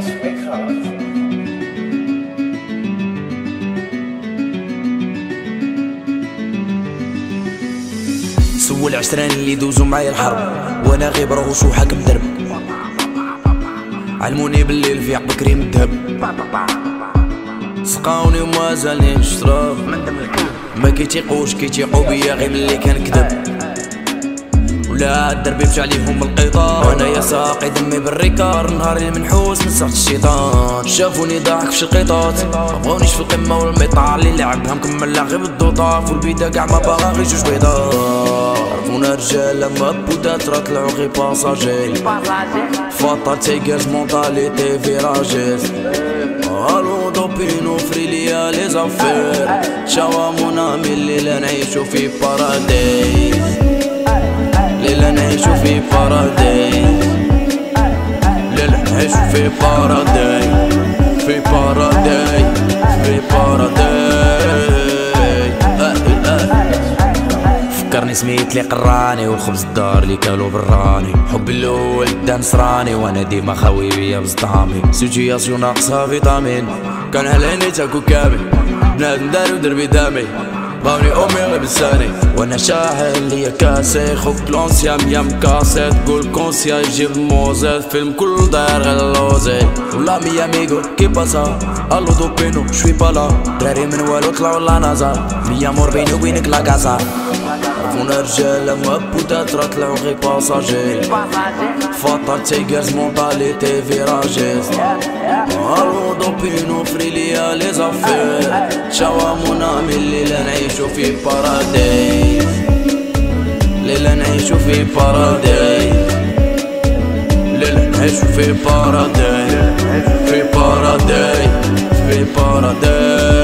خلاص ويك اللي دوزوا معايا الحرب وأنا غيب رغوش وحاكم درب. علموني بالليل في بكري مذهب. سقاوني وما زالني نشرب ما كيتيقوش كيتيقو بيا غير ملي كنكذب ولا دربي مشى عليهم القطار وأنا يا ساقي دمي بالريكار. نهاري منحوس من سرعة الشيطان. شافوني ضاحك في القطاط. مبغونيش في القمة والميطار اللي لعبها مكمل غير بالدوطاف والبيدا كاع ما باغا غير جوج بيضات. عرفونا رجالة ما بودات راه طلعو غير باساجي فاطا تيجرز مونتاليتي فيراجيز. ألو دوبينو فريليا لي زافير. شاوا مونامي الليلة نعيشو في باراديس ليلة نعيشو في باراديس ليلة نعيشو في باراديس في باراديس في باراديس فكرني سميت لي قراني والخبز الدار اللي كالو براني. حبي الأول دا نصراني وأنا ديما خاوي بيا بصدامي سيتياسيون ناقصها فيتامين. كان هلاني تاكو كامل. بنادم دارو دربي دامي. باوني امي غير بلساني وأنا شاحن ليا كاسي خوك لونسيا ميا مكاسي تقول كونسيا يجيب موزة فيلم كل داير لوزي ولا ميا ميغو كي باسا ألو دو بينو شوي بالا دراري من والو طلعو لا نازا ميا مور بيني وبينك لا كاسا عرفونا رجالة ما بودات راه طلعو غير باساجي فاطا تيجرز مونتاليتي فيراجيز ألو دو بينو فريليا لي زافير شاوا مونامي الليلة نعيشو في باراديس ليلة نعيشو في باراديس ليلة نعيشو في باراديس في باراديس في باراديس